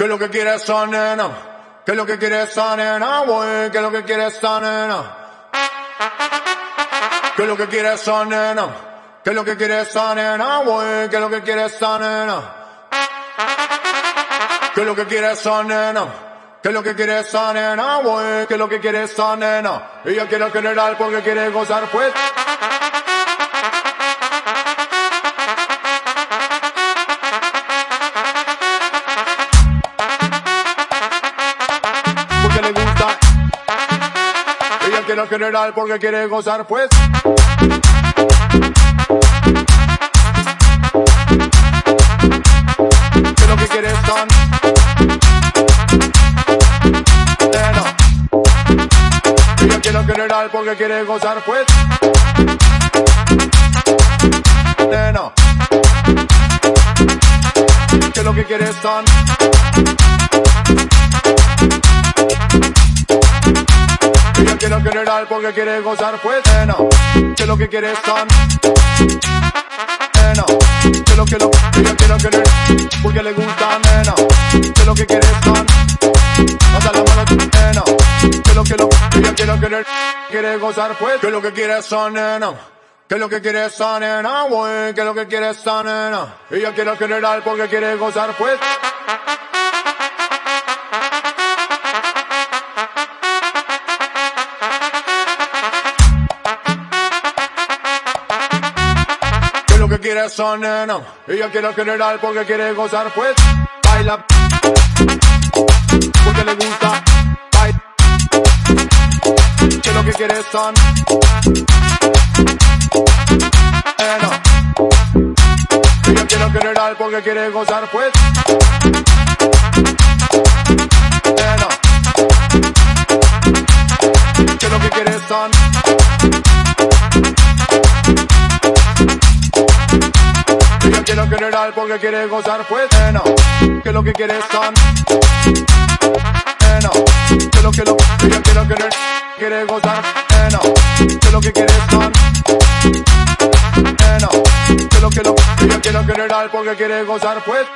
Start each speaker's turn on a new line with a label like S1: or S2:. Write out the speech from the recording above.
S1: Que lo que quiere esa nena, que lo que quiere esa nena, güey, que lo que quiere esa nena. Que lo que quiere esa nena, que lo que quiere esa nena, güey, que lo que quiere esa nena. Que lo que quiere esa nena, que lo que quiere esa nena, güey, que lo que quiere esa nena. Ella quiere general porque quiere gozar, pues. Ella quiere general porque quiere gozar, pues. Que lo que quiere son. General porque quiere gozar, pues. Nena. Que lo que quiere son. General porque quiere gozar, pues. Nena. Que lo que quiere son. Nena. Que lo que lo. Ella quiere querer. Porque le gusta, nena. Que lo que quiere son. Hasta la mano, nena. Que lo que lo. Ella quiere querer. Quiere gozar, pues. Que lo que quiere son, nena. Que lo que quiere esa nena, güey, que lo que quiere esa nena. Ella quiere general porque quiere gozar, pues. Quiere esa nena. Ella quiere general porque quiere gozar, pues. Baila. Porque le gusta. Baila. Que lo que quiere esa nena. Ella quiere general porque quiere gozar, pues. Nena. Que lo que quiere son. Ella quiere general porque quiere gozar, pues. Nena. Que lo que quiere son. Nena. Que lo que lo. Ella quiere querer. Quiere gozar. Nena. Que lo que quiere son. Nena. Que lo que lo. Ella quiere general porque quiere gozar, pues.